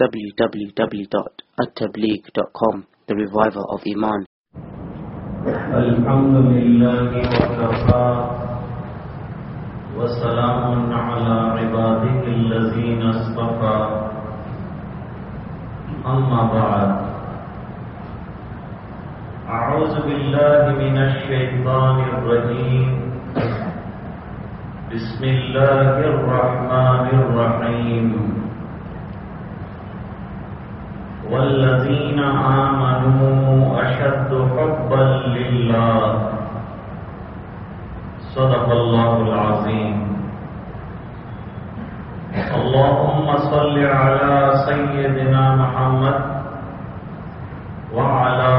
www.attableek.com The Reviver of Iman الحمد لله وكفى وسلام على عباده الذين اصطفى أما بعد أعوذ بالله من الشيطان الرجيم بسم الله الرحمن الرحيم والذين آمنوا أشد حبا لله صدق الله العظيم اللهم صل على سيدنا محمد وعلى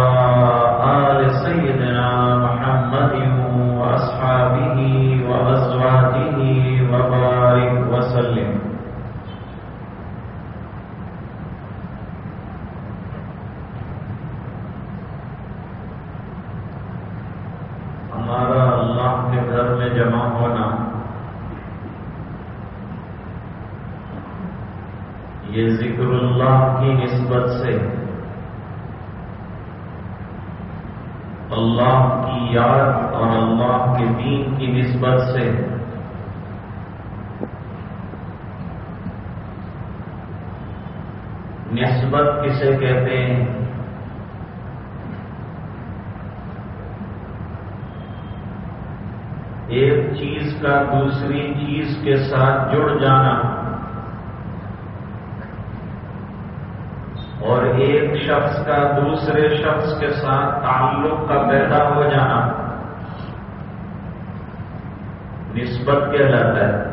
آل سيدنا محمد وأصحابه وأزواجه وبارك وسلم ہمارا اللہ کے گھر میں جمع ہونا۔ یہ ذکر اللہ کی نسبت سے اللہ کی یاد اور اللہ کے دین کی نسبت سے نسبت کسے کہتے ہیں ایک چیز کا دوسری چیز کے ساتھ جڑ جانا اور ایک شخص کا دوسرے شخص کے ساتھ تعلق کا پیدا ہو جانا نسبت کہلاتا ہے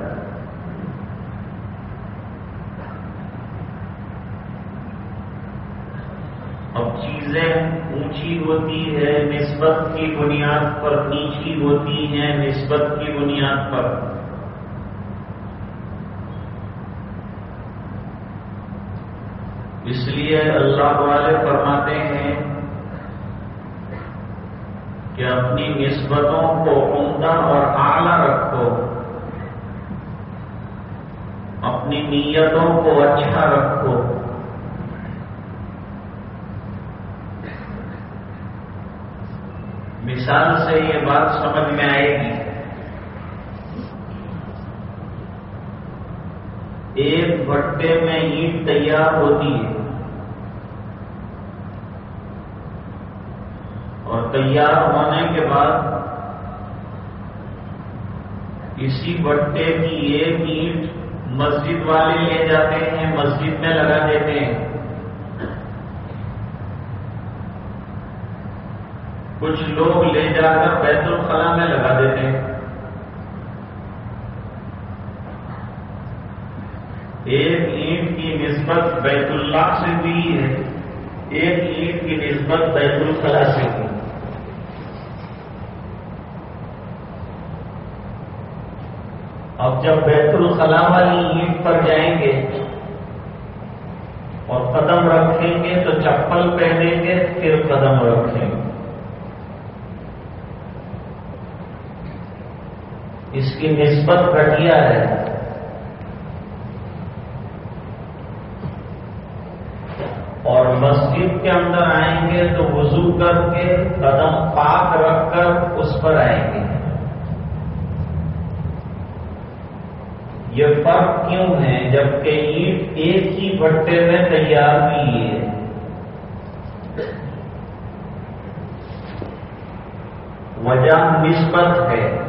اب چیزیں اونچی ہوتی ہے نسبت کی بنیاد پر، نیچی ہوتی ہیں، نسبت کی بنیاد پر۔ اس لیے اللہ والے فرماتے ہیں کہ اپنی نسبتوں کو عمدہ اور اعلی رکھو۔ اپنی نیتوں کو اچھا رکھو۔ مثال سے یہ بات سمجھ میں آئے گی۔ ایک بھٹے میں اینٹ تیار ہوتی ہے اور تیار ہونے کے بعد اسی بھٹے کی ایک اینٹ مسجد والے لے جاتے ہیں، مسجد میں لگا دیتے ہیں۔ کچھ لوگ لے جا کر بیت الخلا میں لگا دیتے ہیں۔ ایک اینٹ کی نسبت بیت اللہ سے ہوئی ہے، ایک اینٹ کی نسبت بیت الخلا سے ہوئی اب جب بیت الخلا والی اینٹ پر جائیں گے اور قدم رکھیں گے تو چپل پہنیں گے، پھر قدم رکھیں گے اس کی نسبت گھٹیا ہے۔ اور مسجد کے اندر آئیں گے تو وضو کر کے قدم پاک رکھ کر اس پر آئیں گے۔ یہ فرق کیوں ہے؟ جبکہ اینٹ ایک ہی بھٹے میں تیار ہوئی ہے۔ وجہ نسبت ہے۔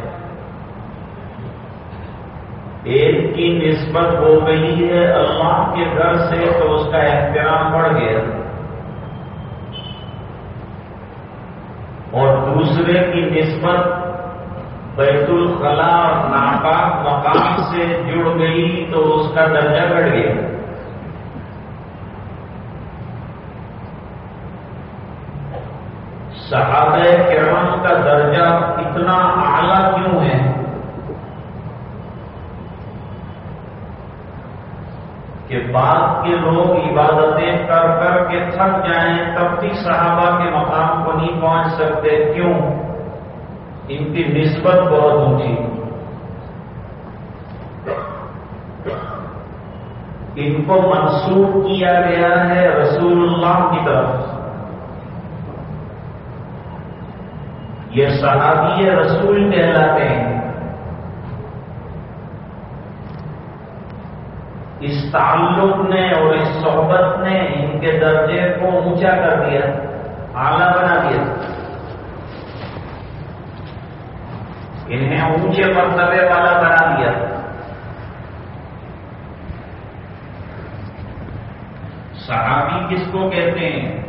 ایک کی نسبت ہو گئی ہے اللہ کے گھر سے تو اس کا احترام بڑھ گیا۔ اور دوسرے کی نسبت بیت الخلا اور ناپاک مقام سے جڑ گئی تو اس کا درجہ بڑھ گیا۔ صحابہ کرام کا درجہ اتنا اعلی کیوں ہے کہ بعد کے لوگ عبادتیں کر کر کے تھک جائیں، تب بھی صحابہ کے مقام کو نہیں پہنچ سکتے۔ کیوں؟ ان کی نسبت بہت اونچی۔ ان کو منسوخ کیا گیا ہے رسول اللہ کی طرف۔ یہ صحابی رسول کہلاتے ہیں۔ اس تعلق نے اور اس صحبت نے ان کے درجے کو اونچا کر دیا، اعلی بنا دیا۔ انہیں اونچے مرتبے والا بنا دیا۔ صحابی کس کو کہتے ہیں؟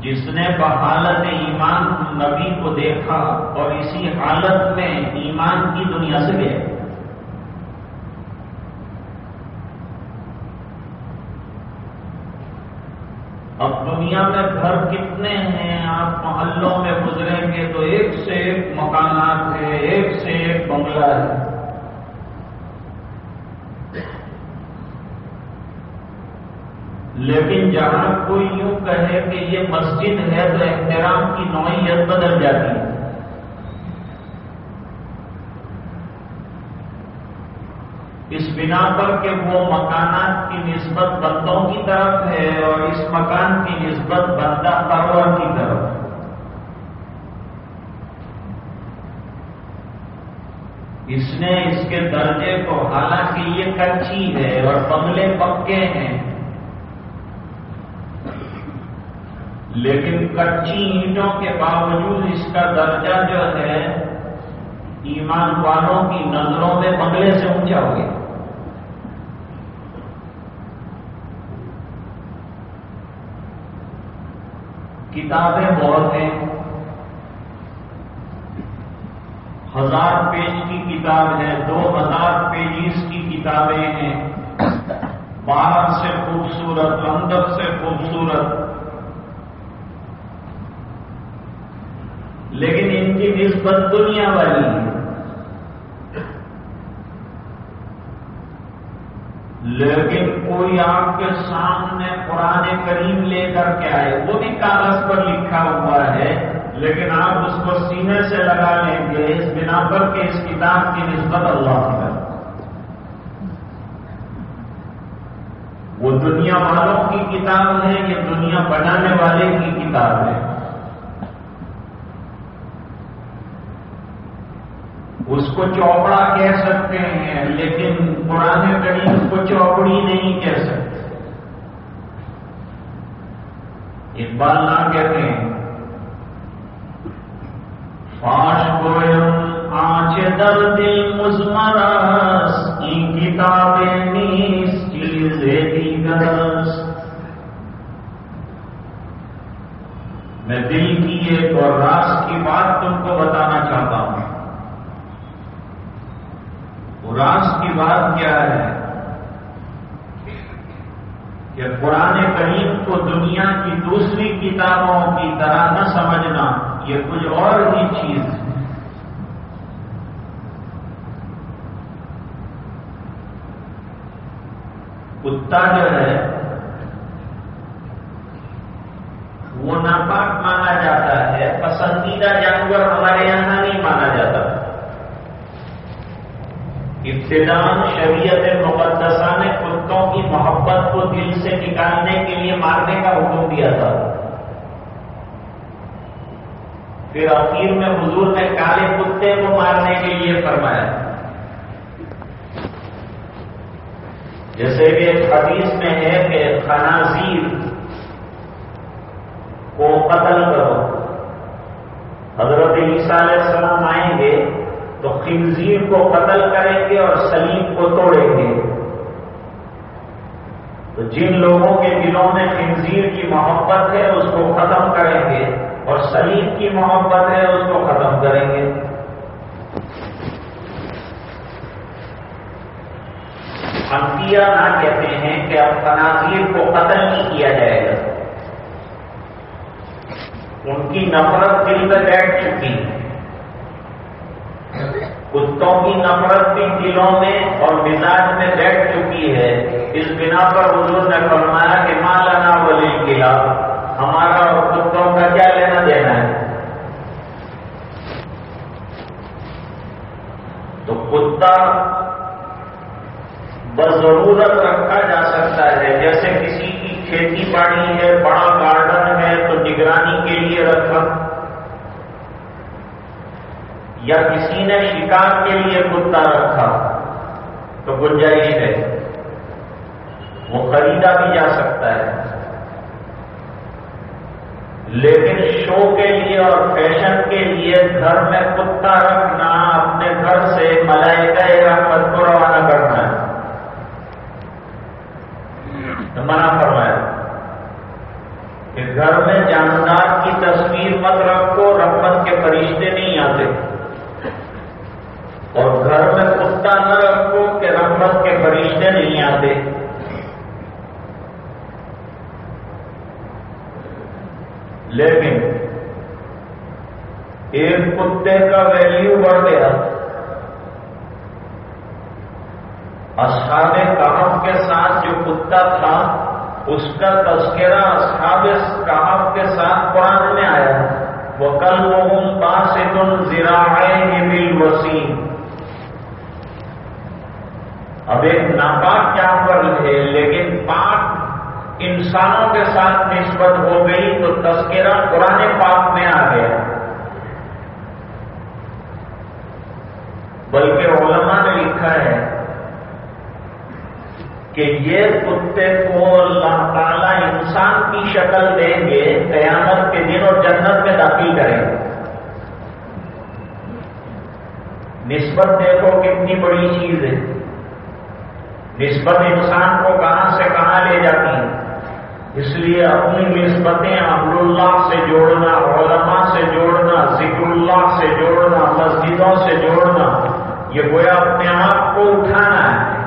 جس نے بحالت ایمان نبی کو دیکھا اور اسی حالت میں ایمان کی دنیا سے گئے اب دنیا میں گھر کتنے ہیں، آپ محلوں میں گزریں گے تو ایک سے ایک مکانات ہے ایک سے ایک بنگلہ ہے۔ لیکن جہاں کوئی یوں کہے کہ یہ مسجد ہے تو احترام کی نوعیت بدل جاتی ہے اس بنا پر کہ وہ مکانات کی نسبت بندوں کی طرف ہے اور اس مکان کی نسبت بندہ پرور کی طرف ہے۔ اس نے اس کے درجے کو حالانکہ یہ کچی ہے اور بنگلے پکے ہیں۔ لیکن کچی اینٹوں کے باوجود اس کا درجہ جو ہے، ایمان والوں کی نظروں میں بنگلے سے اونچا ہو گیا۔ کتابیں بہت ہیں۔ ہزار پیج کی کتاب ہے، دو ہزار پیجز کی کتابیں ہیں۔ باہر سے خوبصورت اندر سے خوبصورت۔ لیکن ان کی نسبت دنیا والی ہے۔ لیکن کوئی آپ کے سامنے قرآن کریم لے کر کے آئے، وہ بھی کاغذ پر لکھا ہوا ہے، لیکن آپ اس کو سینے سے لگا لیں گے، اس بنا پر کہ اس کتاب کی نسبت اللہ ہے۔ وہ دنیا والوں کی کتاب ہے، یہ دنیا بنانے والے کی کتاب ہے۔ اس کو چوپڑا کہہ سکتے ہیں، لیکن پرانے کریم کو چوپڑی نہیں کہہ سکتے۔ اقبال نہ کہتے ہیں۔ فاش گوئم آنچ در دل مزمرس کی کتابیں نیس چیز دیگرس میں دل کی ایک اور راس کی بات تم کو بتانا چاہتا ہوں۔ راز کی بات کیا ہے؟ کہ قرآن کریم کو دنیا کی دوسری کتابوں کی طرح نہ سمجھنا، یہ کچھ اور ہی چیز ہے۔ کتا جو ہے، وہ ناپاک مانا جاتا ہے، پسندیدہ جانور ہمارے یہاں نہیں مانا جاتا۔ ابتدا شریعت مقدسہ نے کتوں کی محبت کو دل سے نکالنے کے لیے مارنے کا حکم دیا تھا۔ پھر اخیر میں حضور نے کالے کتے کو مارنے کے لیے فرمایا۔ جیسے کہ ایک حدیث میں ہے کہ خنازیر کو قتل کرو۔ حضرت عیسیٰ علیہ السلام آئیں گے۔ تو خنزیر کو قتل کریں گے اور سلیم کو توڑیں گے۔ تو جن لوگوں کے دلوں میں خنزیر کی محبت ہے، اس کو ختم کریں گے اور سلیم کی محبت ہے، اس کو ختم کریں گے۔ انتیا نہ کہتے ہیں کہ اب تناظیر کو قتل نہیں کیا جائے گا۔ ان کی نفرت دل میں بیٹھ چکی ہے۔ کتوں کی نفرت بھی دلوں میں اور مزاج میں بیٹھ چکی ہے، اس بنا پر حضور نے فرمایا کہ مالانا ولی قلعہ ہمارا اور کتوں کا کیا لینا دینا ہے؟ تو کتا بس ضرورت رکھا جا سکتا ہے، جیسے کسی کی کھیتی باڑی ہے، بڑا گارڈن ہے تو نگرانی کے لیے رکھا۔ یا کسی نے شکار کے لیے کتا رکھا تو گنجائش ہے۔ وہ خریدا بھی جا سکتا ہے۔ لیکن شو کے لیے اور فیشن کے لیے گھر میں کتا رکھنا، اپنے گھر سے ملائکہ رحمت کو روانہ کرنا ہے۔ تو منع فرمایا کہ گھر میں جاندار کی تصویر مت رکھو، رحمت کے فرشتے نہیں آتے۔ اور گھر میں کتا نہ رکھو کہ رحمت کے فرشتے نہیں آتے۔ لیکن ایک کتے کا ویلیو بڑھ گیا۔ اصحاب کہف کے ساتھ جو کتا تھا، اس کا تذکرہ اصحاب کہف کے ساتھ قرآن میں آیا۔ وہ کل وہ پاس تم بل وسیم اب ایک ناپاک جانور ہے، لیکن پاک انسانوں کے ساتھ نسبت ہو گئی تو تذکرہ قرآن پاک میں آ گیا۔ بلکہ علماء نے لکھا ہے کہ یہ کتے کو اللہ تعالیٰ انسان کی شکل دیں گے، قیامت کے دن اور جنت میں داخل کریں۔ گے نسبت دیکھو کتنی بڑی چیز ہے۔ نسبت انسان کو کہاں سے کہاں لے جاتی ہے اس لیے اپنی نسبتیں عبد اللہ سے جوڑنا، علماء سے جوڑنا، ذکر اللہ سے جوڑنا، مسجدوں سے جوڑنا، یہ گویا اپنے آپ کو اٹھانا ہے۔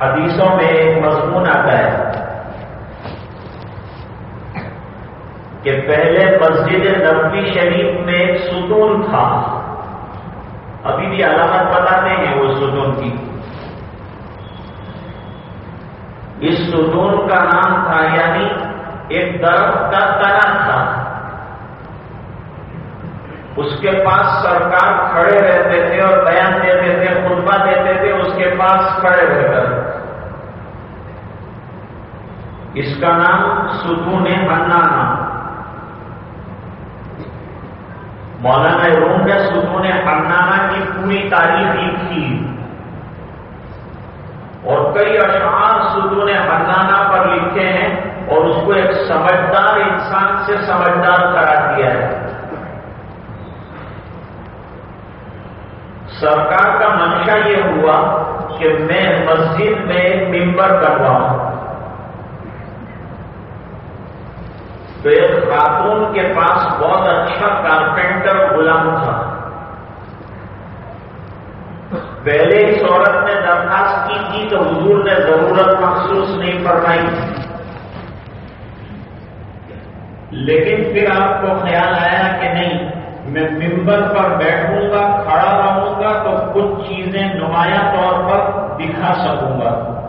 حدیثوں میں ایک مضمون آتا ہے کہ پہلے مسجد نبوی شریف میں ایک ستون تھا۔ ابھی بھی علامت بتاتے ہیں وہ ستون کی۔ اس ستون کا نام تھا یعنی ایک درخت کا تنا تھا۔ اس کے پاس سرکار کھڑے رہتے تھے اور بیان دیتے تھے، خطبہ دیتے تھے، اس کے پاس کھڑے رہ کر۔ اس کا نام ستون ہنانا مولانا روم نے ستون ہنانا کی پوری تاریخ لکھی اور کئی اشعار ستون حرانہ پر لکھے ہیں اور اس کو ایک سمجھدار انسان سے سمجھدار قرار دیا ہے۔ سرکار کا منشا یہ ہوا کہ میں مسجد میں ممبر کرواؤں۔ تو ایک خاتون کے پاس بہت اچھا کارپینٹر غلام تھا۔ پہلے اس عورت نے درخواست کی تھی تو حضور نے ضرورت محسوس نہیں فرمائی۔ لیکن پھر آپ کو خیال آیا کہ نہیں، میں ممبر پر بیٹھوں گا، کھڑا رہوں گا تو کچھ چیزیں نمایاں طور پر دکھا سکوں گا۔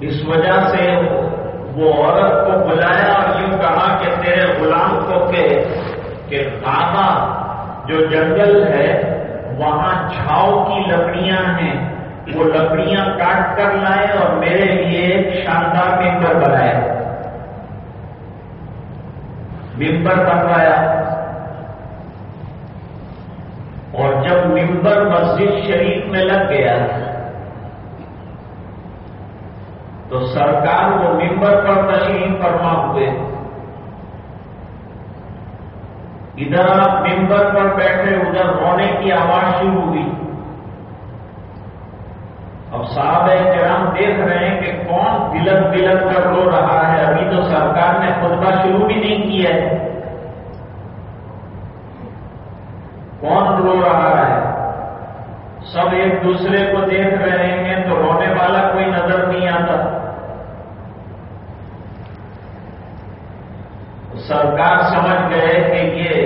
اس وجہ سے وہ عورت کو بلایا اور یوں کہا کہ تیرے غلام کو کہ آبا جو جنگل ہے، وہاں چھاؤ کی لکڑیاں ہیں۔ وہ لکڑیاں کاٹ کر لائے اور میرے لیے ایک شاندار ممبر بنائے۔ ممبر بنوایا۔ اور جب ممبر مسجد شریف میں لگ گیا، تو سرکار وہ ممبر پر تشریف فرما ہوئے۔ ادھر آپ ممبر پر بیٹھے، ادھر رونے کی آواز شروع ہوئی۔ اب صاحب کرام دیکھ رہے ہیں کہ کون بلک بلک کر رو رہا ہے۔ ابھی تو سرکار نے خطبہ شروع بھی نہیں کیا ہے۔ کون رو رہا ہے؟ سب ایک دوسرے کو دیکھ رہے ہیں تو رونے والا کوئی نظر نہیں آتا۔ سرکار سمجھ گئے کہ یہ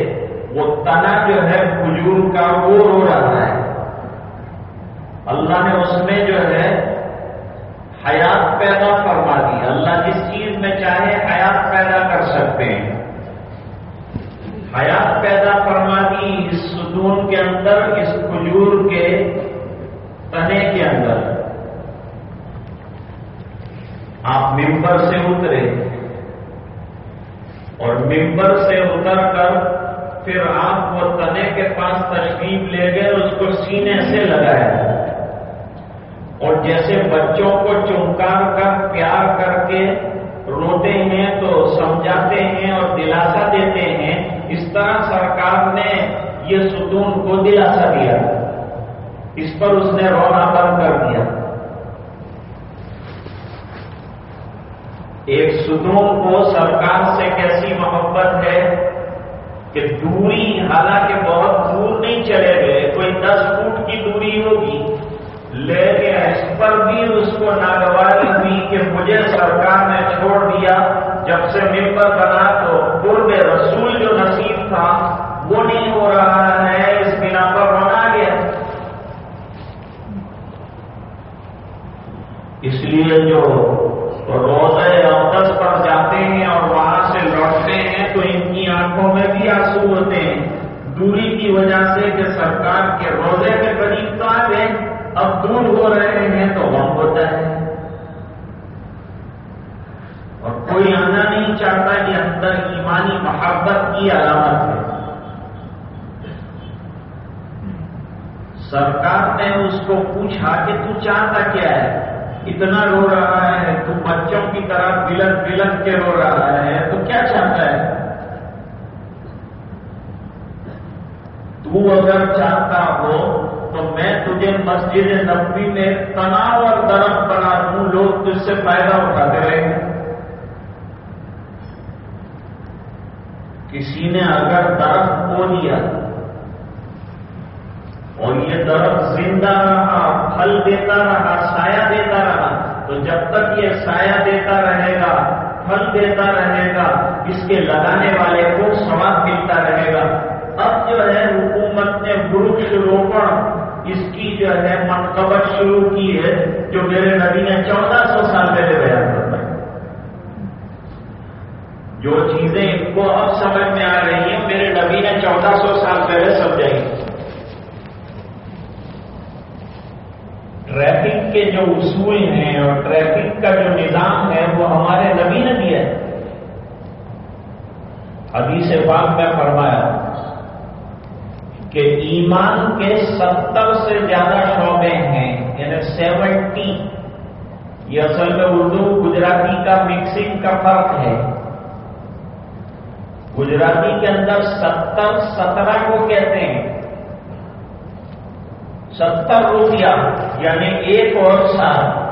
وہ تنا جو ہے کھجور کا وہ رو رہا ہے۔ اللہ نے اس میں جو ہے حیات پیدا فرما دی۔ اللہ جس چیز میں چاہے حیات پیدا کر سکتے ہیں۔ حیات پیدا فرما دی اس ستون کے اندر، اس کھجور کے تنے کے اندر۔ آپ ممبر سے اترے اور ممبر سے اتر کر پھر آپ وہ تنے کے پاس تشریف لے گئے، اس کو سینے سے لگایا۔ اور جیسے بچوں کو چمکار کر، پیار کر کے روتے ہیں تو سمجھاتے ہیں اور دلاسا دیتے ہیں، اس طرح سرکار نے یہ ستون کو دلاسا دیا۔ اس پر اس نے رونا بند کر دیا۔ ایک ستون کو سرکار سے کیسی محبت ہے؟ کہ دوری حالانکہ بہت دور نہیں چلے گئے، کوئی دس فٹ کی دوری ہوگی، لیکن اس پر بھی اس کو ناگواری ہوئی کہ مجھے سرکار نے چھوڑ دیا۔ جب سے ممبر بنا تو قرب رسول جو نصیب تھا، وہ نہیں ہو رہا ہے، اس بنا پر بنا گیا اس لیے جو روزے اقدس پر جاتے ہیں اور وہاں ہیں تو ان کی آنکھوں میں بھی آنسو ہوتے ہیں۔ دوری کی وجہ سے کہ سرکار کے روزے کے قریب تو آ گئے اب دور ہو رہے ہیں تو غم ہوتا ہے۔ اور کوئی آنا نہیں چاہتا کہ اندر ایمانی محبت کی علامت ہے سرکار نے اس کو پوچھا کہ تو چاہتا کیا ہے؟ اتنا رو رہا ہے تو بچوں کی طرح بلک بلک کے رو رہا ہے، تو کیا چاہتا ہے؟ تو اگر چاہتا ہو تو میں تجھے مسجد نبی میں تناؤ اور درخت بنا دوں، لوگ تجھ سے فائدہ اٹھاتے رہے کسی نے اگر درخت کھو دیا اور یہ درخت زندہ رہا، پھل دیتا رہا، سایہ دیتا رہا۔ تو جب تک یہ سایہ دیتا رہے گا، پھل دیتا رہے گا، اس کے لگانے والے کو سواد ملتا رہے گا۔ اب جو ہے، حکومت نے وروش روپن اس کی جو ہے، منقبت شروع کی ہے، جو میرے نبی نے چودہ سو سال پہلے بیان کرتا ہے جو چیزیں ان کو اب سمجھ میں آ رہی ہیں، میرے نبی نے چودہ سو سال پہلے سمجھائی۔ ٹریفک کے جو اصول ہیں اور ٹریفک کا جو نظام ہے وہ ہمارے نبی نے دیا ہے۔ ابھی سے بات میں فرمایا کہ ایمان کے ستر سے زیادہ شعبے ہیں یعنی سیونٹی۔ یہ اصل میں اردو، گجراتی کا مکسنگ کا فرق ہے۔ گجراتی کے اندر ستر، سترہ کو کہتے ہیں۔ ستر روپیہ یعنی ایک اور سال۔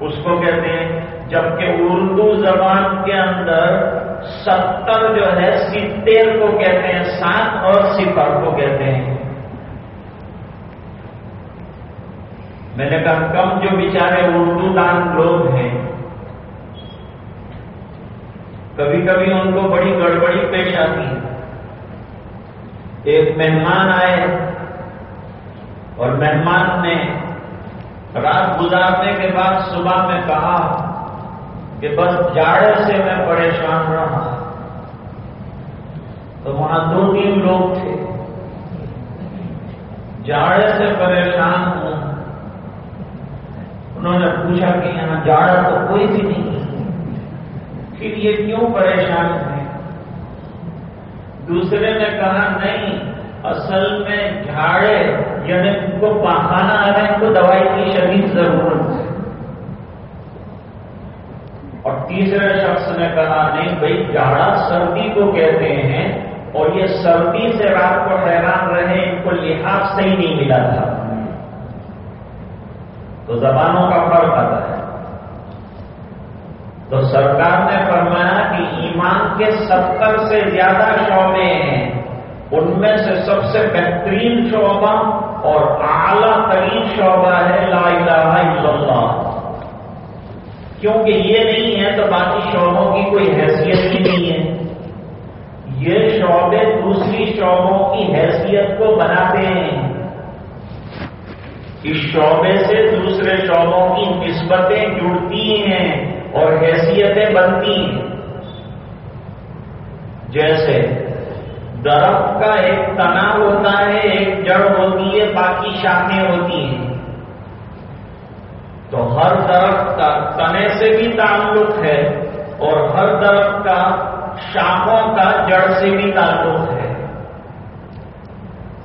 اس کو کہتے ہیں، جبکہ اردو زبان کے اندر ستر جو ہے، ستر کو کہتے ہیں، سات اور صفر کو کہتے ہیں۔ میں نے کہا، کم جو بیچارے اردو دان لوگ ہیں، کبھی کبھی ان کو بڑی گڑبڑی پیش آتی۔ ہے ایک مہمان آئے اور مہمان نے رات گزارنے کے بعد صبح میں کہا کہ بس جاڑے سے میں پریشان رہا۔ تو وہاں دو تین لوگ تھے۔ جاڑے سے پریشان ہوں۔ انہوں نے پوچھا کہ یہاں جاڑا تو کوئی بھی نہیں پھر یہ کیوں پریشان ہے دوسرے نے کہا، نہیں اصل میں جھاڑے یعنی ان کو پاخانہ آ رہا ہے ان کو دوائی کی شدید ضرورت ہے۔ اور تیسرے شخص نے کہا، نہیں بھائی، جھاڑا سردی کو کہتے ہیں اور یہ سردی سے رات کو حیران رہے، ان کو لحاظ صحیح نہیں ملا تھا۔ تو زبانوں کا فرق آتا ہے۔ تو سرکار نے فرمایا کہ ایمان کے ستر سے زیادہ شعبے ہیں۔ ان میں سے سب سے بہترین شعبہ اور اعلی ترین شعبہ ہے لا الہ الا اللہ۔ کیونکہ یہ نہیں ہے تو باقی شعبوں کی کوئی حیثیت ہی نہیں ہے۔ یہ شعبے دوسری شعبوں کی حیثیت کو بناتے ہیں۔ اس شعبے سے دوسرے شعبوں کی نسبتیں جڑتی ہیں اور حیثیتیں بنتی ہیں۔ جیسے درخت کا ایک تنا ہوتا ہے، ایک جڑ ہوتی ہے، باقی شاخیں ہوتی ہیں۔ تو ہر درخت کا تنے سے بھی تعلق ہے اور ہر درخت کا شاخوں کا جڑ سے بھی تعلق ہے۔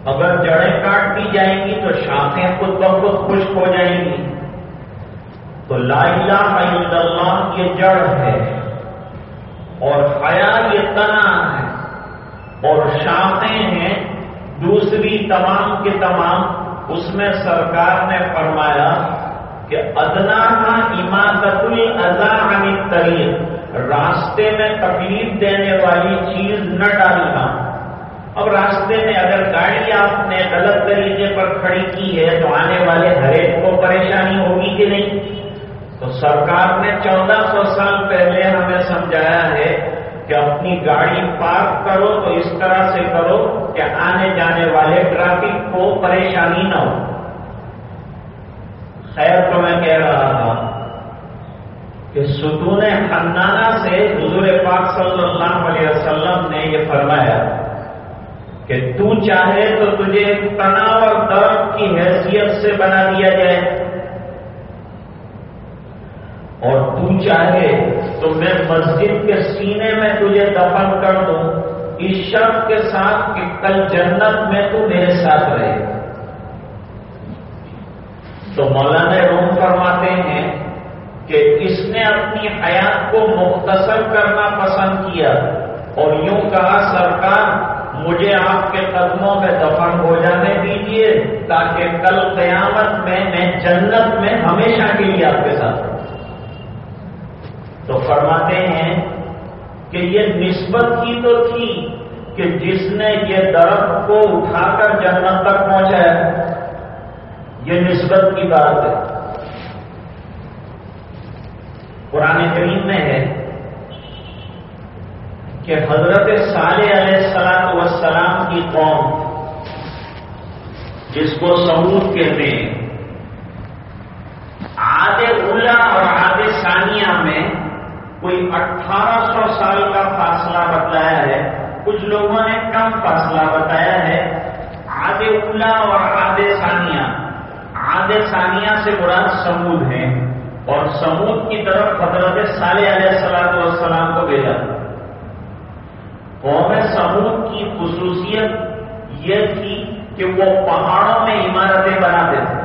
اگر جڑیں کاٹ دی جائیں گی تو شاخیں خود بخود خشک ہو جائیں گی۔ تو لا الہ الا اللہ یہ جڑ ہے اور حیا یہ تنا شاخیں ہیں، دوسری تمام کے تمام، اس میں سرکار نے فرمایا کہ ادنا کا امادت عن طریق راستے میں تکلیف دینے والی چیز نہ ڈالنا۔ اب راستے میں اگر گاڑی آپ نے غلط طریقے پر کھڑی کی ہے تو آنے والے ہر ایک کو پریشانی ہوگی کہ نہیں؟ تو سرکار نے چودہ سو سال پہلے ہمیں سمجھایا ہے کہ اپنی گاڑی پارک کرو تو اس طرح سے کرو کہ آنے جانے والے ٹریفک کو پریشانی نہ ہو۔ خیر تو میں کہہ رہا تھا کہ ستون خندانہ سے حضور پاک صلی اللہ علیہ وسلم نے یہ فرمایا کہ تو چاہے تو تجھے تناؤ اور درد کی حیثیت سے بنا دیا جائے۔ اور تو چاہے تو میں مسجد کے سینے میں تجھے دفن کر دوں، اس شرط کے ساتھ کہ کل جنت میں تو میرے ساتھ رہے۔ تو مولانا روم فرماتے ہیں کہ اس نے اپنی حیات کو مختصر کرنا پسند کیا اور یوں کہا، سرکار، مجھے آپ کے قدموں میں دفن ہو جانے دیجیے تاکہ کل قیامت میں میں جنت میں ہمیشہ کے لیے آپ کے ساتھ تو فرماتے ہیں کہ یہ نسبت کی تو تھی کہ جس نے یہ درخت کو اٹھا کر جنت تک پہنچایا، یہ نسبت کی بات ہے۔ قرآن کریم میں ہے کہ حضرت صالح علیہ السلام وسلام کی قوم، جس کو سعود کہتے ہیں آدھے اولا اور آدھے ثانیہ میں کوئی اٹھارہ سو سال کا فاصلہ بتایا ہے، کچھ لوگوں نے کم فاصلہ بتایا ہے۔ آدھے اولا اور آدھے ثانیہ۔ آدھے ثانیہ سے مراد سمود ہیں۔ اور سمود کی طرف حضرت صالح علیہ السلام والسلام کو بھیجا۔ قوم سمود کی خصوصیت یہ تھی کہ وہ پہاڑوں میں عمارتیں بناتے تھے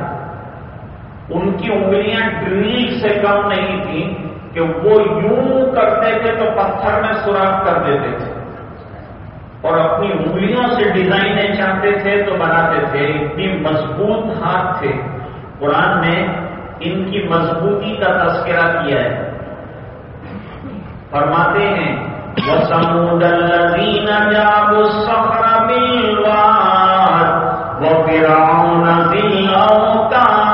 ان کی انگلیاں ڈریل سے کم نہیں تھیں۔ کہ وہ یوں کرتے تھے تو پتھر میں سوراخ کر دیتے تھے۔ اور اپنی انگلیوں سے ڈیزائنیں چاہتے تھے تو بناتے تھے۔ اتنی مضبوط ہاتھ تھے۔ قرآن نے ان کی مضبوطی کا تذکرہ کیا ہے۔ فرماتے ہیں وسمود الذین جابوا الصخر بالواد وفرعون ذی الاوتاد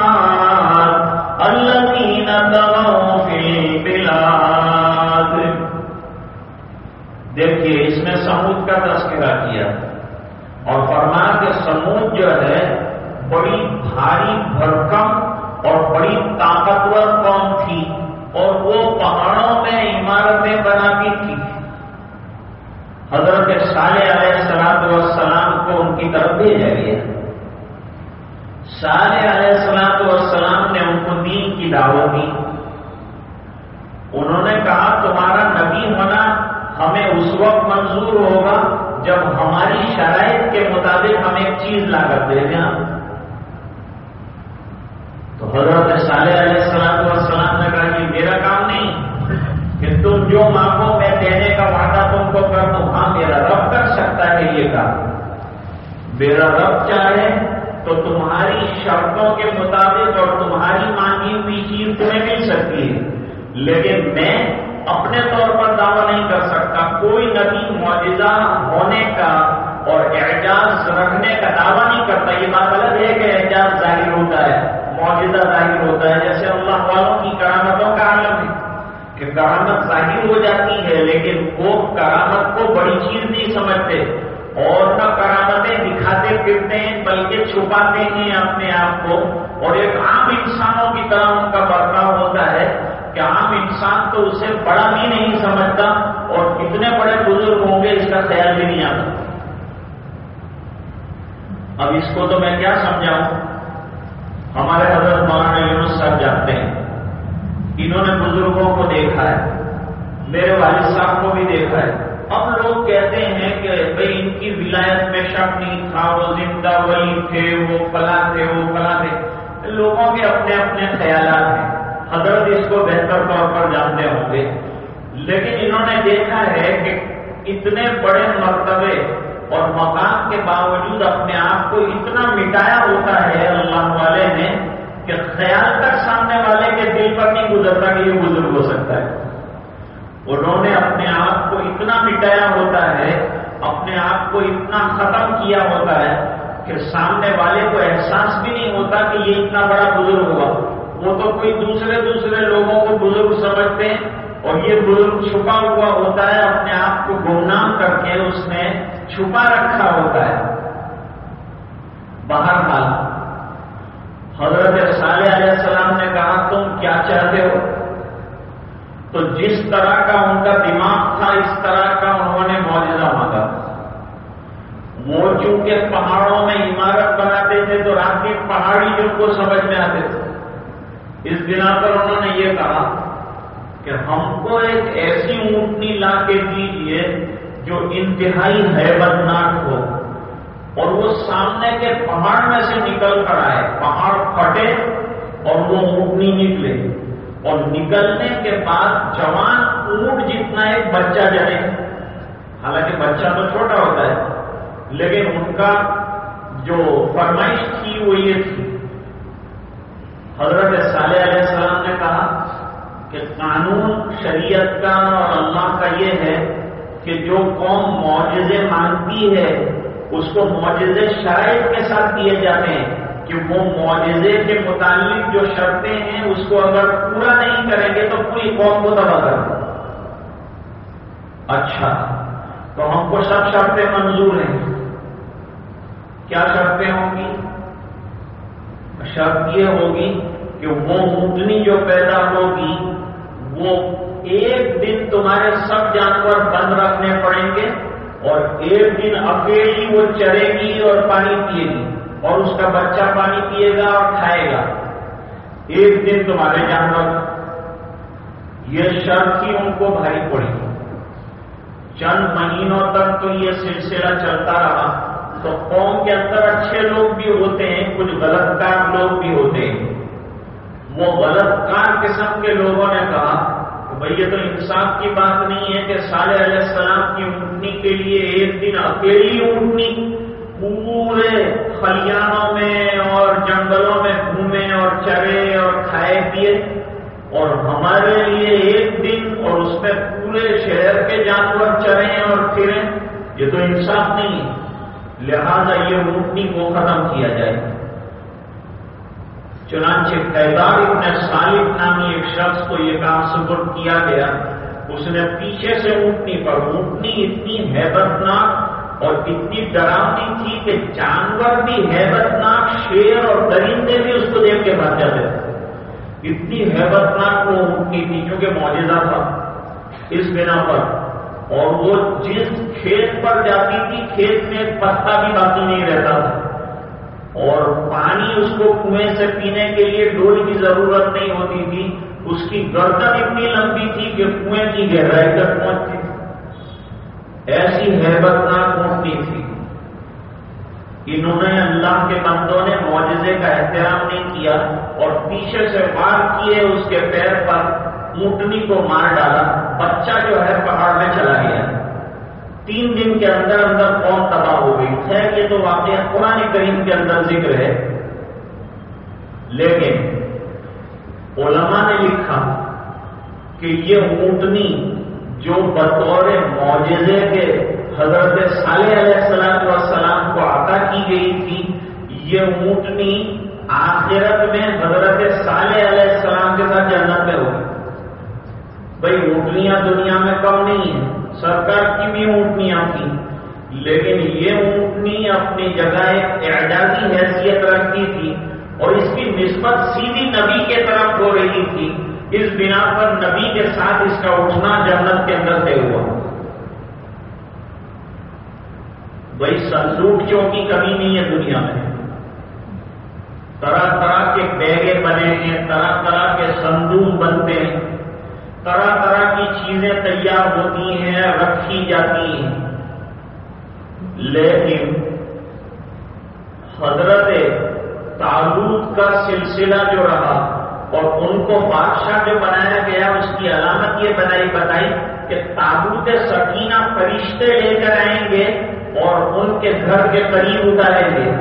سمود کا تذکرہ کیا۔ اور فرما کہ سمود جو ہے، بڑی بھاری بھرکم اور بڑی طاقتور قوم تھی اور وہ پہاڑوں میں عمارتیں بناتی تھی۔ حضرت صالح علیہ السلام والسلام کو ان کی طرف بھیجا گیا۔ صالح علیہ السلام والسلام نے ان کو دین کی دعوت دی۔ انہوں نے کہا، تمہارا نبی ہونا ہمیں اس وقت منظور ہوگا جب ہماری شرائط کے مطابق ہم ایک چیز لا کر دے گا تو حضرت صالح علیہ السلام والسلام نے کہا کہ میرا کام نہیں کہ تم جو مانگو میں دینے کا وعدہ تم کو کر دوں۔ ہاں میرا رب کر سکتا ہے یہ کام۔ میرا رب چاہے تو تمہاری شرطوں کے مطابق اور تمہاری مانگی ہوئی چیز تمہیں مل سکتی ہے۔ لیکن میں اپنے طور پر دعویٰ نہیں کر سکتا۔ کوئی نبی معجزہ ہونے کا اور اعجاز رکھنے کا دعویٰ نہیں کرتا۔ یہ بات الگ ہے کہ اعجاز ظاہر ہوتا ہے، معجزہ ظاہر ہوتا ہے۔ جیسے اللہ والوں کی کرامتوں کا عالم ہے کہ کرامت ظاہر ہو جاتی ہے، لیکن وہ کرامت کو بڑی چیز نہیں سمجھتے۔ اور نہ کرامتیں دکھاتے، پھرتے ہیں بلکہ چھپاتے ہیں اپنے آپ کو۔ اور ایک عام انسانوں کی طرح ان کا برتاؤ ہوتا ہے۔ کہ عام انسان تو اسے بڑا بھی نہیں سمجھتا اور کتنے بڑے بزرگ ہوں گے اس کا خیال بھی نہیں آتا۔ اب اس کو تو میں کیا سمجھاؤں؟ ہمارے حضرت مولانا یونس صاحب جانتے ہیں۔ انہوں نے بزرگوں کو دیکھا ہے۔ میرے والد صاحب کو بھی دیکھا ہے۔ اب لوگ کہتے ہیں کہ بھائی ان کی ولایت میں شک نہیں تھا، وہ زندہ ولی تھے، وہ پلا تھے، وہ پلا تھے۔ لوگوں کے اپنے اپنے خیالات ہیں۔ حضرت اس کو بہتر طور پر جانتے ہوں گے۔ لیکن انہوں نے دیکھا ہے کہ اتنے بڑے مرتبے اور مقام کے باوجود اپنے آپ کو اتنا مٹایا ہوتا ہے اللہ والے نے کہ خیال تک سامنے والے کے دل پر نہیں گزرتا کہ یہ بزرگ ہو سکتا ہے۔ انہوں نے اپنے آپ کو اتنا مٹایا ہوتا ہے، اپنے آپ کو اتنا ختم کیا ہوتا ہے کہ سامنے والے کو احساس بھی نہیں ہوتا کہ یہ اتنا بڑا بزرگ ہوا۔ وہ تو کوئی دوسرے دوسرے لوگوں کو بزرگ سمجھتے ہیں اور یہ بزرگ چھپا ہوا ہوتا ہے، اپنے آپ کو گمنام کر کے اس نے چھپا رکھا ہوتا ہے۔ باہر حال، حضرت صالح علیہ السلام نے کہا، تم کیا چاہتے ہو؟ تو جس طرح کا ان کا دماغ تھا، اس طرح کا انہوں نے معجزہ مانگا۔ وہ چونکہ پہاڑوں میں عمارت بناتے تھے، تو رات کی پہاڑی جو کو سمجھ میں آتے تھے۔ اس بنا پر انہوں نے یہ کہا کہ ہم کو ایک ایسی اونٹنی لا کے دیجیے جو انتہائی حیبت ناک ہو اور وہ سامنے کے پہاڑ میں سے نکل کر آئے، پہاڑ پھٹے اور وہ اونٹنی نکلے۔ اور نکلنے کے بعد جوان اونٹ جتنا ایک بچہ جنے حالانکہ بچہ تو چھوٹا ہوتا ہے، لیکن ان کا جو فرمائش تھی وہ یہ تھی حضرت صالح علیہ السلام نے کہا کہ قانون شریعت کا اور اللہ کا یہ ہے کہ جو قوم معجزے مانگتی ہے، اس کو معجزے شرائط کے ساتھ دیے جاتے ہیں کہ وہ معجزے کے متعلق جو شرطیں ہیں، اس کو اگر پورا نہیں کریں گے تو پوری قوم کو تباہ کر دیں۔ اچھا تو ہم کو سب شرطیں منظور ہیں۔ کیا شرطیں ہوں گی؟ شرط یہ ہوگی کہ وہ اونٹنی جو پیدا ہوگی، وہ ایک دن تمہارے سب جانور بند رکھنے پڑیں گے اور ایک دن اکیلی وہ چرے گی اور پانی پیے گی اور اس کا بچہ پانی پیے گا اور کھائے گا۔ ایک دن تمہارے جانور، یہ شرط ہی ان کو بھاری پڑی چند مہینوں تک تو یہ سلسلہ چلتا رہا۔ تو قوم کے اندر اچھے لوگ بھی ہوتے ہیں، کچھ غلط کام لوگ بھی ہوتے ہیں۔ وہ غلط کار قسم کے لوگوں نے کہا کہ بھائی یہ تو انصاف کی بات نہیں ہے کہ صالح علیہ السلام کی اونٹنی کے لیے ایک دن اکیلی اونٹنی پورے خلیانوں میں اور جنگلوں میں گھومے اور چرے اور کھائے پیے۔ اور ہمارے لیے ایک دن اور اس میں پورے شہر کے جانور چرے اور پھریں یہ تو انصاف نہیں ہے۔ لہذا یہ اونٹنی کو ختم کیا جائے۔ چنانچہ قیدار ابن صالح نامی ایک شخص کو یہ کام سپرد کیا گیا۔ اس نے پیچھے سے اونٹنی پر اونٹنی اتنی حیبت ناک اور اتنی ڈراؤنی تھی کہ جانور بھی حیبت ناک شیر اور درندے بھی اس کو دیکھ کے بھر جاتے اتنی حیبت ناک وہ اونٹنی تھی کیونکہ موجودہ تھا۔ اس بنا پر اور وہ جس کھیت پر جاتی تھی، کھیت میں پتا بھی باقی نہیں رہتا تھا۔ اور پانی اس کو کنویں سے پینے کے لیے ڈول کی ضرورت نہیں ہوتی تھی۔ اس کی گردن اتنی لمبی تھی کہ کنویں کی گہرائی تک پہنچتی تھی۔ ایسی حیبت ناک اونٹنی تھی۔ انہوں نے اللہ کے بندوں نے معجزے کا احترام نہیں کیا اور پیچھے سے وار کیے اس کے پیر پر۔ اونٹنی کو مار ڈالا، بچہ جو ہے پہاڑ میں چلا گیا۔ تین دن کے اندر اندر قوم تباہ ہو گئی۔ ہے یہ تو واقعہ قرآن کریم کے اندر ذکر ہے۔ لیکن علماء نے لکھا کہ یہ اونٹنی جو بطور معجزے کے حضرت صالح علیہ السلام والسلام کو عطا کی گئی تھی، یہ اونٹنی آخرت میں حضرت صالح علیہ السلام کے ساتھ جنت میں ہوگی۔ بھائی اونٹنیاں دنیا میں کم نہیں ہیں، سرکار کی بھی اونٹنیاں تھیں۔ لیکن یہ اونٹنی اپنی جگہ ایک اعجازی حیثیت رکھتی تھی اور اس کی نسبت سیدھی نبی کے طرف ہو رہی تھی۔ اس بنا پر نبی کے ساتھ اس کا اٹھنا جنت کے اندر سے ہوا۔ بھائی سنسوٹوں کی کمی نہیں ہے دنیا میں؟ طرح طرح کے بیگے بنے ہیں، طرح طرح کے سندوق بنتے ہیں۔ طرح طرح کی چیزیں تیار ہوتی ہیں، رکھی جاتی ہیں۔ لیکن حضرت تعلق کا سلسلہ جو رہا اور ان کو بادشاہ جو بنایا گیا، اس کی علامت یہ بنائی، بتائی کہ تابوت سکینہ فرشتے لے کر آئیں گے اور ان کے گھر کے قریب اتاریں گے۔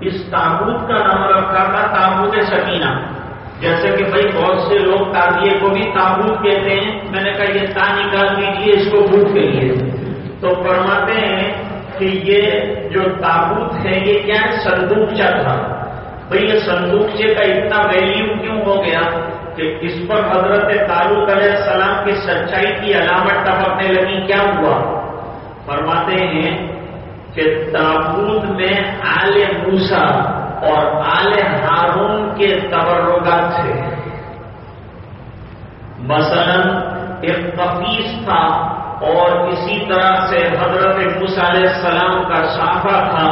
اس تابوت کا نام رکھا تھا تابوت سکینہ۔ جیسے کہ بھائی بہت سے لوگ تازیے کو بھی تابوت کہتے ہیں۔ میں نے کہا، یہ تا نکال دیجیے اس کو بھوک کہیے تو فرماتے ہیں کہ یہ جو تابوت ہے، یہ کیا ہے؟ سندوکچا تھا۔ بھائی، یہ سندوکچے کا اتنا ویلیو کیوں ہو گیا کہ اس پر حضرت تعلق علیہ السلام کی سچائی کی علامت ٹپکنے لگی؟ کیا ہوا؟ فرماتے ہیں کہ تابوت میں آل موسا اور آل ہارون کے تبرکات تھے۔ مثلا ایک تفیس تھا اور اسی طرح سے حضرت علیہ السلام کا شافہ تھا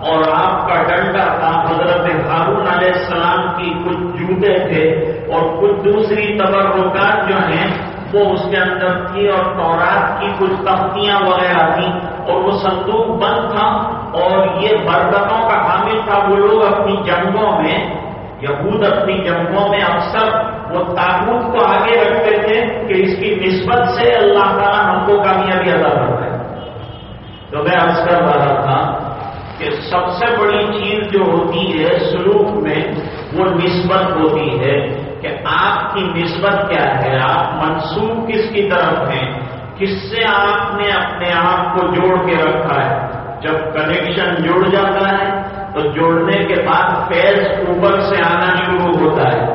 اور آپ کا ڈنڈا تھا۔ حضرت ہارون علیہ السلام کی کچھ جوتے تھے اور کچھ دوسری تبرکات جو ہیں وہ اس کے اندر تھی اور تورات کی کچھ تختیاں وغیرہ تھیں اور وہ صندوق بند تھا اور یہ برتنوں کا حامل تھا وہ لوگ اپنی جنگوں میں، یہود اپنی جنگوں میں اکثر وہ تابوت کو آگے رکھتے تھے کہ اس کی نسبت سے اللہ تعالیٰ ہم کو کامیابی ادا کرتا ہے تو میں عرض کر رہا تھا کہ سب سے بڑی چیز جو ہوتی ہے سلوک میں وہ نسبت ہوتی ہے۔ کہ آپ کی نسبت کیا ہے؟ آپ منسوخ کس کی طرف ہیں؟ کس سے آپ نے اپنے آپ کو جوڑ کے رکھا ہے؟ جب کنیکشن جڑ جاتا ہے، تو جوڑنے کے بعد فیض اوپر سے آنا شروع ہوتا ہے۔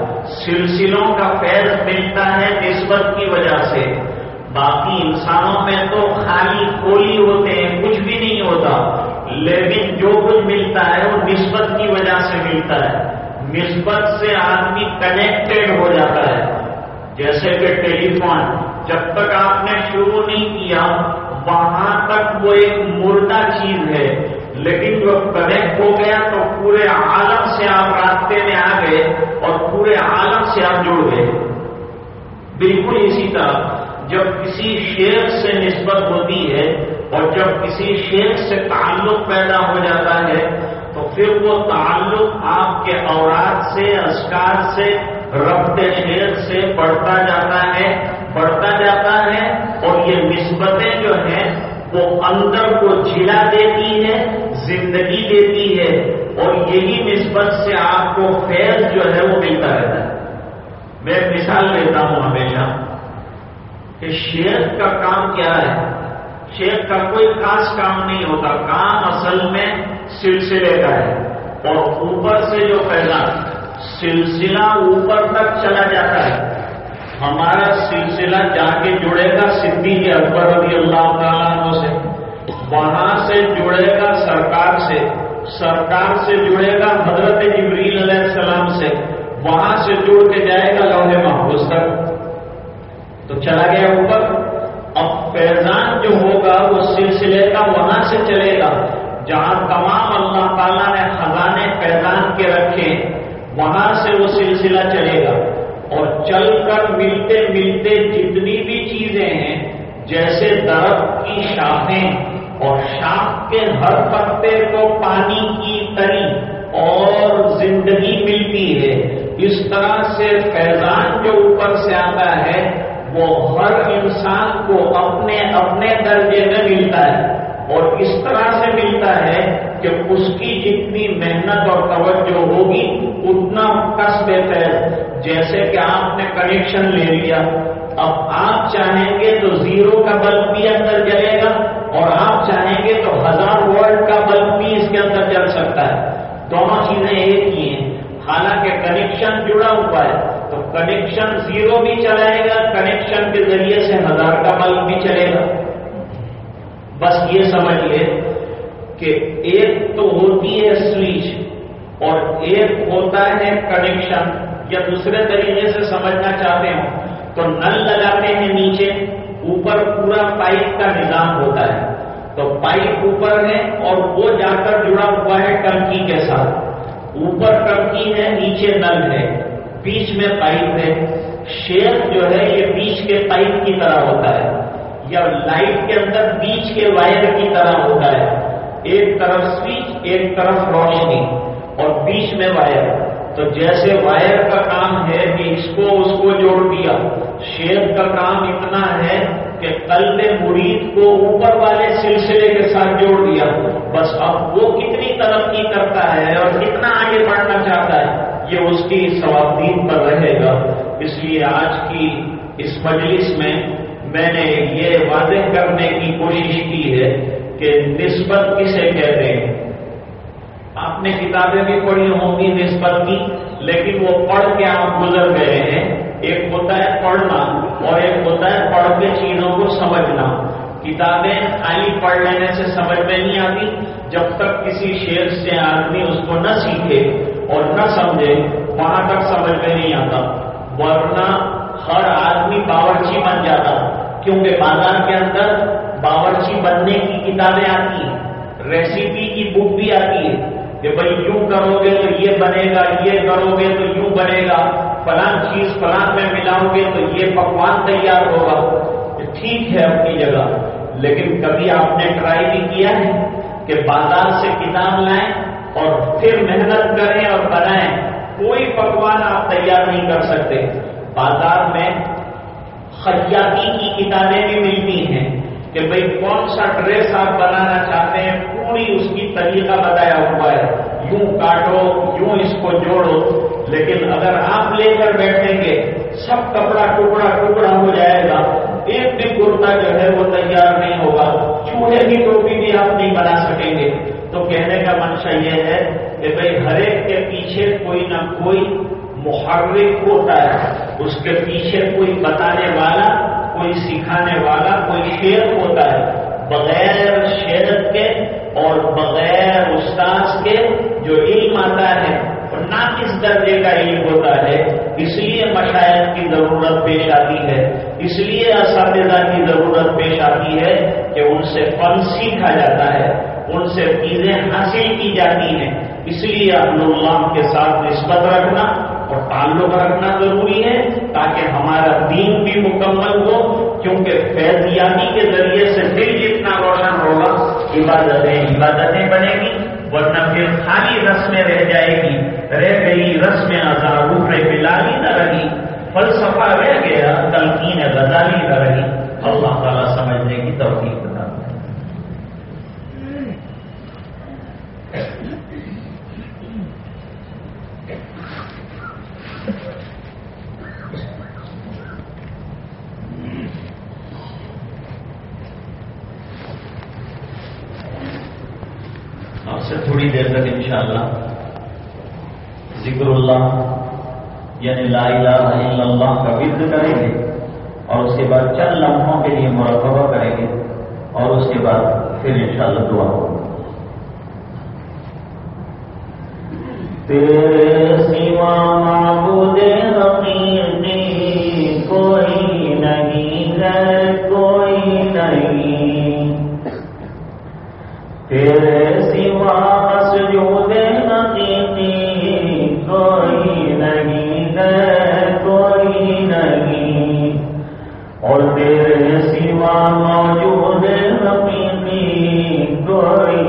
سلسلوں کا فیض ملتا ہے نسبت کی وجہ سے۔ باقی انسانوں میں تو خالی کھولی ہوتے ہیں، کچھ بھی نہیں ہوتا۔ لیکن جو کچھ ملتا ہے، وہ نسبت کی وجہ سے ملتا ہے۔ نسبت سے آدمی کنیکٹڈ ہو جاتا ہے۔ جیسے کہ ٹیلی فون جب تک آپ نے شروع نہیں کیا، وہاں تک وہ ایک مردہ چیز ہے۔ لیکن جو کنیکٹ ہو گیا تو پورے عالم سے آپ راستے میں آ گئے اور پورے عالم سے آپ جڑ گئے۔ بالکل اسی طرح، جب کسی شیخ سے نسبت ہوتی ہے اور جب کسی شیخ سے تعلق پیدا ہو جاتا ہے پھر وہ تعلق آپ کے اوراد سے اسکار سے ربط شیر سے بڑھتا جاتا ہے بڑھتا جاتا ہے اور یہ نسبتیں جو ہیں وہ اندر کو جھلا دیتی ہے زندگی دیتی ہے اور یہی نسبت سے آپ کو فیض جو ہے وہ ملتا رہتا ہے۔ میں مثال لیتا ہوں ہمیشہ کہ شیخ کا کام کیا ہے؟ شیخ کا کوئی خاص کام نہیں ہوتا، کام اصل میں سلسلے کا ہے۔ اور اوپر سے جو فیضان، سلسلہ اوپر تک چلا جاتا ہے۔ ہمارا سلسلہ جا کے جڑے گا صدیق اکبر رضی اللہ تعالیٰ سے۔ وہاں سے جڑے گا سرکار سے۔ سرکار سے جڑے گا حضرت جبریل علیہ السلام سے۔ وہاں سے جڑ کے جائے گا لوہے محفوظ تک۔ تو چلا گیا اوپر۔ اب فیضان جو ہوگا وہ سلسلے کا وہاں سے چلے گا۔ جہاں تمام اللہ تعالیٰ نے خزانے فیضان کے رکھے، وہاں سے وہ سلسلہ چلے گا۔ اور چل کر ملتے ملتے جتنی بھی چیزیں ہیں، جیسے درخت کی شاخیں اور شاخ کے ہر پتے کو پانی کی تری اور زندگی ملتی ہے۔ اس طرح سے فیضان جو اوپر سے آتا ہے، وہ ہر انسان کو اپنے اپنے درجے میں ملتا ہے۔ اور اس طرح سے ملتا ہے کہ اس کی جتنی محنت اور توجہ ہوگی، اتنا کس ہے؟ جیسے کہ آپ نے کنیکشن لے لیا۔ اب آپ چاہیں گے تو زیرو کا بلب بھی اندر جلے گا اور آپ چاہیں گے تو ہزار ورلڈ کا بلب بھی اس کے اندر جل سکتا ہے۔ دونوں چیزیں ایک ہی ہیں۔ حالانکہ کنیکشن جڑا ہوا ہے، تو کنیکشن زیرو بھی چلائے گا کنیکشن کے ذریعے سے ہزار کا بلب بھی چلے گا۔ بس یہ سمجھیے کہ ایک تو ہوتی ہے سوئچ اور ایک ہوتا ہے کنیکشن یا دوسرے طریقے سے سمجھنا چاہتے ہوں تو نل لگاتے ہیں نیچے، اوپر پورا پائپ کا نظام ہوتا ہے۔ تو پائپ اوپر ہے اور وہ جا کر جڑا ہوا ہے ٹنکی کے ساتھ۔ اوپر ٹنکی ہے، نیچے نل ہے۔ بیچ میں پائپ ہے۔ شیئر جو ہے، یہ بیچ کے پائپ کی طرح ہوتا ہے۔ یا لائٹ کے اندر بیچ کے وائر کی طرح ہوتا ہے۔ ایک طرف سوئچ، ایک طرف روشنی اور بیچ میں وائر۔ تو جیسے وائر کا کام ہے کہ اس کو اس کو جوڑ دیا شیر کا کام اتنا ہے کہ قلب مرید کو اوپر والے سلسلے کے ساتھ جوڑ دیا۔ بس اب وہ کتنی ترقی کرتا ہے اور کتنا آگے بڑھنا چاہتا ہے، یہ اس کی ثوابین پر رہے گا۔ اس لیے آج کی اس مجلس میں میں نے یہ واضح کرنے کی کوشش کی ہے کہ نسبت کسے کہتے ہیں؟ آپ نے کتابیں بھی پڑھی ہوں گی نسبت کی، لیکن وہ پڑھ کے آپ گزر گئے ہیں۔ ایک ہوتا ہے پڑھنا اور ایک ہوتا ہے پڑھ کے چیزوں کو سمجھنا۔ کتابیں خالی پڑھ لینے سے سمجھ میں نہیں آتی۔ جب تک کسی شعر سے آدمی اس کو نہ سیکھے اور نہ سمجھے، وہاں تک سمجھ میں نہیں آتا۔ ورنہ ہر آدمی باورچی بن جاتا۔ کیونکہ بازار کے اندر باورچی بننے کی کتابیں آتی ہیں ریسیپی کی بک بھی آتی ہے کہ بھائی یوں کرو گے تو یہ بنے گا، یہ کرو گے تو یوں بنے گا، فلان چیز فلان میں ملاؤ گے تو یہ پکوان تیار ہوگا۔ ٹھیک ہے اپنی جگہ، لیکن کبھی آپ نے ٹرائی بھی کیا ہے کہ بازار سے کتاب لائیں اور پھر محنت کریں اور بنائیں۔ کوئی پکوان آپ تیار نہیں کر سکتے۔ بازار میں خیاتی کی کتابیں بھی ملتی ہیں کہ بھئی کون سا ڈریس آپ بنانا چاہتے ہیں، پوری اس کی طریقہ بتایا ہوا ہے۔ یوں کاٹو، یوں اس کو جوڑو۔ لیکن اگر آپ لے کر بیٹھیں گے، سب کپڑا ٹکڑا ٹکڑا ہو جائے گا۔ ایک بھی کرتا جو ہے وہ تیار نہیں ہوگا۔ چوہے کی ٹوپی بھی آپ نہیں بنا سکیں گے۔ تو کہنے کا منشا یہ ہے کہ بھائی ہر ایک کے پیچھے کوئی نہ کوئی محرک ہوتا ہے۔ اس کے پیچھے کوئی بتانے والا، کوئی سکھانے والا، کوئی شیر ہوتا ہے۔ بغیر شیر کے اور بغیر استاذ کے جو علم آتا ہے اور نہ کس درجے کا علم ہوتا ہے۔ اس لیے مشاعر کی ضرورت پیش آتی ہے۔ اس لیے اساتذہ کی ضرورت پیش آتی ہے کہ ان سے فن سیکھا جاتا ہے۔ ان سے چیزیں حاصل کی جاتی ہیں۔ اس لیے اللہ کے ساتھ نسبت رکھنا اور تعلق رکھنا ضروری ہے تاکہ ہمارا دین بھی مکمل ہو، کیونکہ فیضیابی کے ذریعے سے دل جتنا روشن ہوگا، عبادتیں عبادتیں بنے گی، ورنہ پھر خالی رسمیں رہ جائے گی، رہ گئی رسمیں آزاد روپے بلالی نہ رہی، فلسفہ رہ گیا، تلقین غزالی نہ رہی۔ اللہ تعالیٰ سمجھنے کی توفیق بتا سے تھوڑی دیر تک انشاءاللہ ذکر اللہ یعنی لا الہ الا اللہ کا ورد کریں گے اور اس کے بعد چند لمحوں کے لیے مراقبہ کریں گے اور اس کے بعد پھر انشاءاللہ دعا ہوگا تیرے سوا معبود حقیقی کوئی نہیں ہے، کوئی نہیں۔ تیرے سوا سجود حقیقی کوئی نہیں ہے کوئی نہیں اور تیرے سوا موجود حقیقی کوئی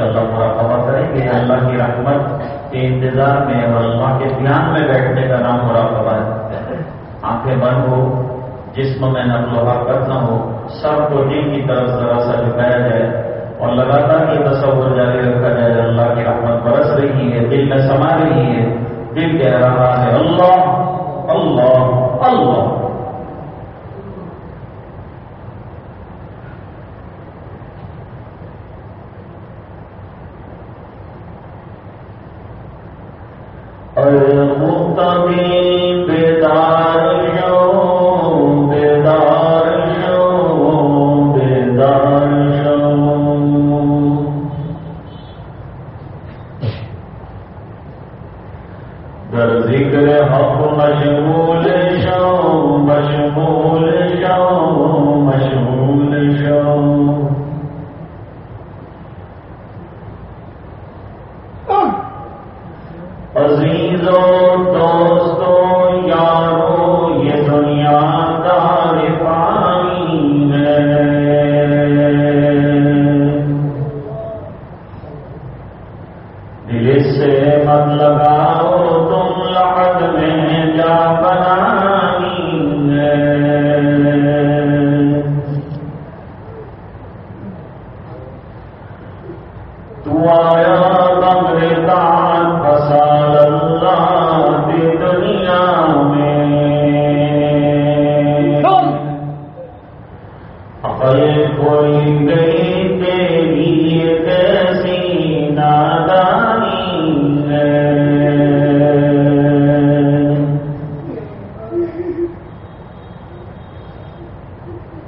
شاء اللہ خبر کریں گے اللہ کی رحمت کے انتظار میں اور اللہ کے دھیان میں بیٹھنے کا نام مراقبہ ہے۔ آنکھیں بند ہو، جسم میں نقل و حرکت نہ ہو سب کو دل کی طرف ذرا سا جھکایا جائے اور لگاتار یہ تصور جاری رکھا جائے، اللہ کی رحمت برس رہی ہے، دل میں سما رہی ہے، دل کہہ رہا ہے، اللہ اللہ اللہ۔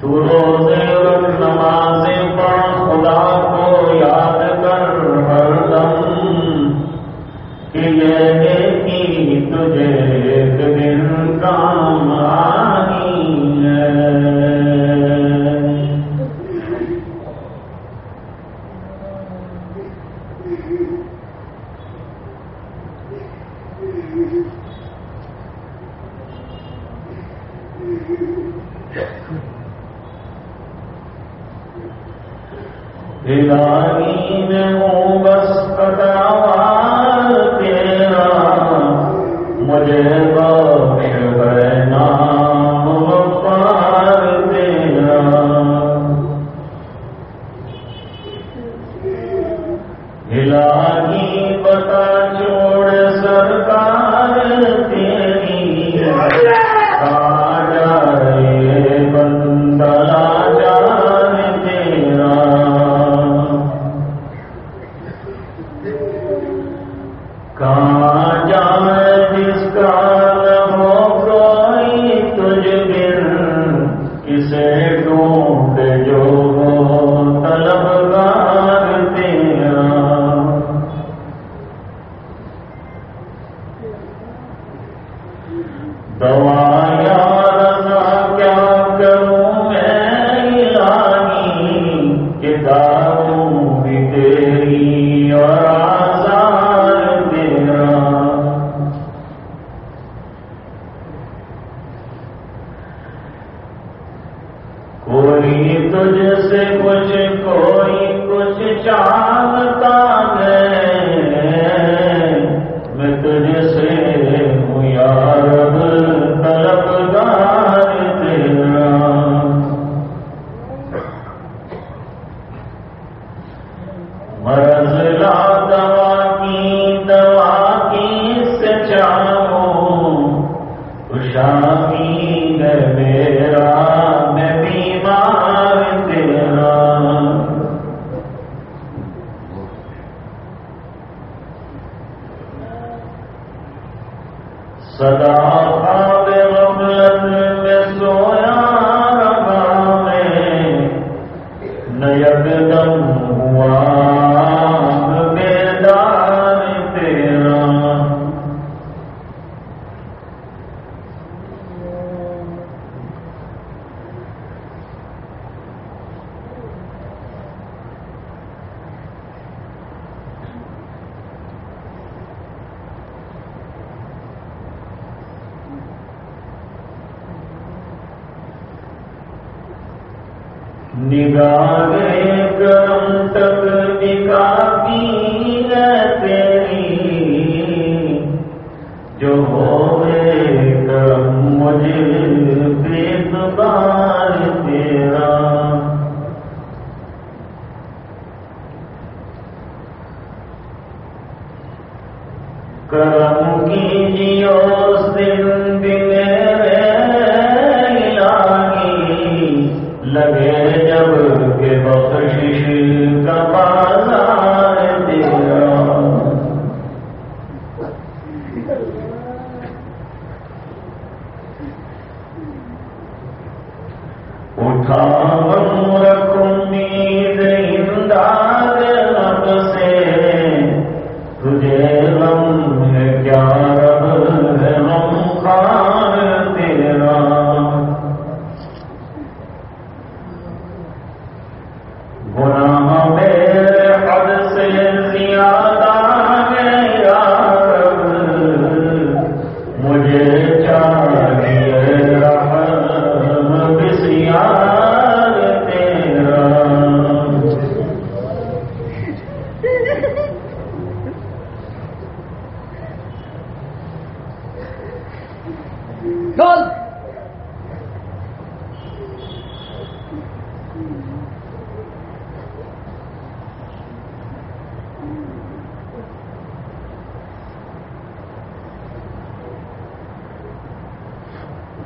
Tu تجھ سے کچھ کوئی کچھ چاہتا ہے کرم لگے جب کے بخشش کا بازار تیرا اٹھا رکھ امید امداد رب سے تجھے غم ہے کیا رب ہے غم خار تیرا گناہ میرے حد سے زیادہ ہے یا رب مجھے چاہیے رحم بسیار تیرا Gol!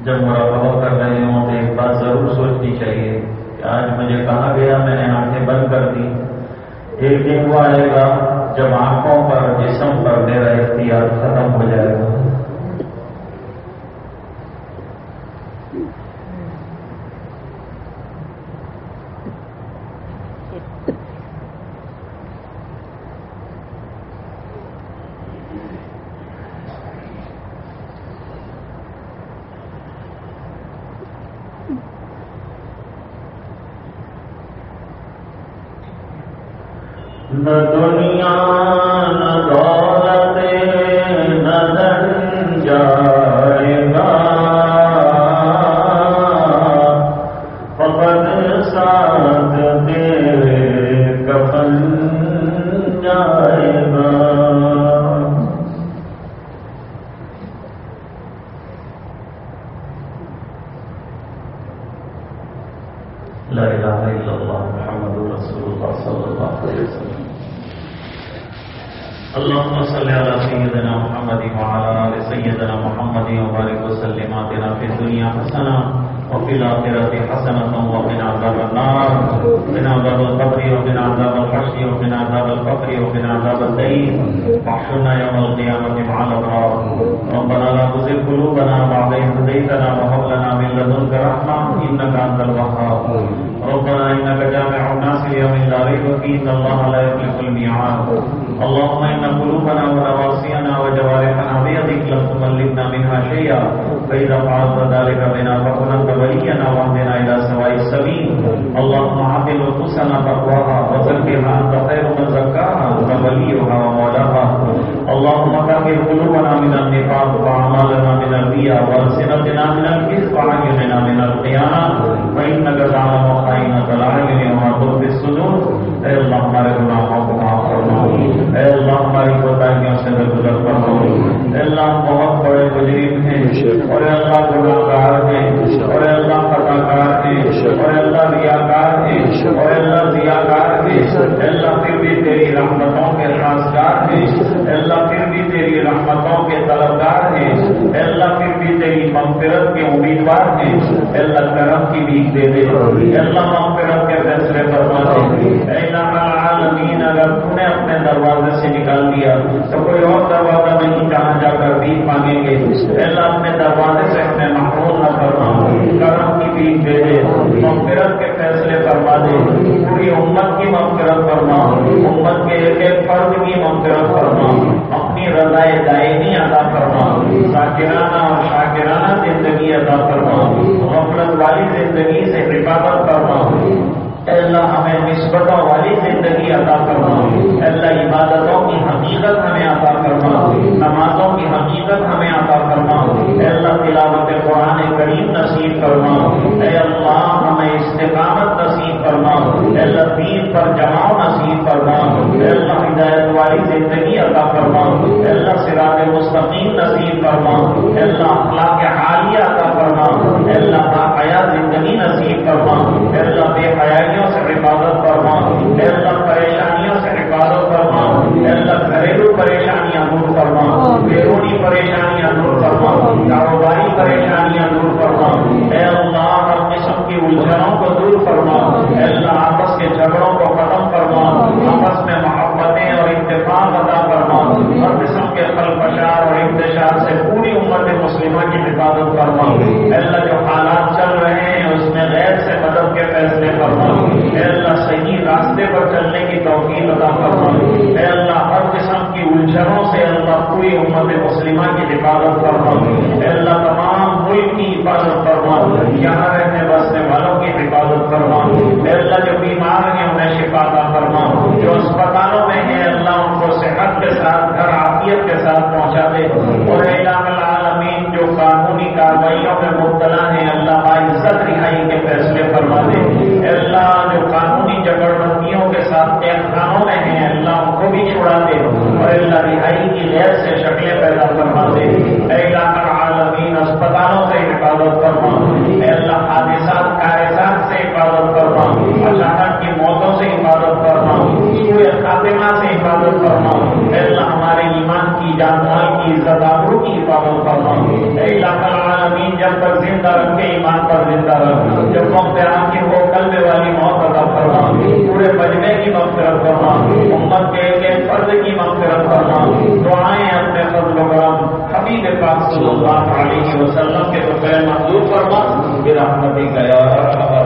جب مراقبہ کر رہے ہوں تو ایک بات ضرور سوچنی چاہیے کہ آج مجھے کہا گیا میں نے آنکھیں بند کر دی ایک دن وہ آئے گا جب آنکھوں پر جسم پر میرا اختیار ختم ہو جائے گا نہ دنیا اور اللہ گناہ گار ہیں، اور اللہ اور اللہ ریاکار اور اللہ اللہ پھر بھی تیری رحمتوں کے خاصگار ہیں۔ اللہ پھر بھی تیری رحمتوں کے طلبگار ہیں۔ اللہ پھر بھی تیری مغفرت کے امیدوار ہیں۔ اللہ کرم کی بھی دے دے اللہ مغفرت کے فیصلے فرما دے اے العالمین اگر تو نے اپنے دروازے سے نکال دیا تو کوئی اور دروازہ نہیں جہاں جا کر بھی مانگیں گے۔ اے اللہ اپنے دروازے سے اپنے محروم نہ کرنا کرم کی بھی دے دے، مغفرت کے فیصلے فرما دے۔ پوری امت کی مغفرت فرما۔ امت کے ایک ایک فرد کی مغفرت فرما۔ اپنی رضائے دائمی عطا فرما۔ شاکرانہ اور شاکرانہ زندگی عطا فرما۔ غفلت والی زندگی سے حفاظت فرما۔ اے اللہ ہمیں نسبتوں والی زندگی عطا کرنا اے اللہ عبادتوں کی حقیقت ہمیں عطا کرنا نمازوں کی حقیقت ہمیں عطا کرنا اے اللہ تلاوت قرآن کریم نصیب کرنا اے اللہ ہمیں استقامت نصیب فرما اے اللہ دین پر جماؤ نصیب فرما اے اللہ ہدایت والی زندگی عطا فرما اے اللہ سراط مستقیم نصیب فرما اے اللہ اخلاق حالیہ عطا فرما اے اللہ حیا زندگی نصیب فرما اے اللہ بے حیائیوں سے حفاظت فرما اے اللہ پریشانیوں سے حفاظت فرما اے اللہ گھریلو پریشانیاں دور فرما بیرونی پریشانیاں دور فرما کاروباری پریشانیاں دور فرما اے اللہ ہر قسم کی الجھنوں کو دور فرما اے اللہ آپس کے جھگڑوں کو ختم فرما آپس میں محبتیں اور اتفاق عطا فرما ہر قسم کے خلفشار اور انتشار سے پوری امت مسلمہ کی حفاظت فرما اے اللہ جو حالات چل رہے ہیں اس میں غیر سے مدد کے فیصلے فرما اے اللہ صحیح راستے پر چلنے کی توفیق عطا فرما اے اللہ ہر قسم کی الجھنوں سے اللہ پوری امت مسلمہ کی حفاظت فرما اے اللہ تمام ملک کی حفاظت فرما یہاں رہنے بسنے والوں کی حفاظت فرما اے اللہ جو بیمار ہیں انہیں شفا عطا فرما جو اسپتالوں میں ہیں اللہ ان کو صحت کے ساتھ گھر عافیت کے ساتھ پہنچا دے اور العالمین، جو قانونی کارروائیوں میں مبتلا ہیں، اللہ باعزت رہائی کے فیصلے فرما دے اللہ، جو قانونی جگڑ بندیوں کے ساتھ خانوں میں ہیں، اللہ ان کو بھی چھوڑا دے اور اللہ، رہائی کی غیر سے شکلیں پیدا فرما دے اے الہ العالمین، اسپتالوں سے حفاظت فرما اے اللہ، حادثات، کارثات سے حفاظت فرما اچانک کی موتوں سے حفاظت فرما سوئے خاتمہ سے حفاظت فرما اے اللہ ہمارے ایمان کی جان مال کی عزت آبرو کی حفاظت فرما اے الہ العالمین، جب تک زندہ رکھے ایمان پر زندہ رکھ جب وقت آخر ہو، قلب والی موت عطا فرما پورے مجمے کی مغفرت فرما امت کے ایک ایک فرد کی مغفرت فرما دعائیں اپنے فضل و کرم حبیب پاک صلی اللہ علیہ وسلم کے تو خیر منظور فرما۔ برحمتی کا یا ارحم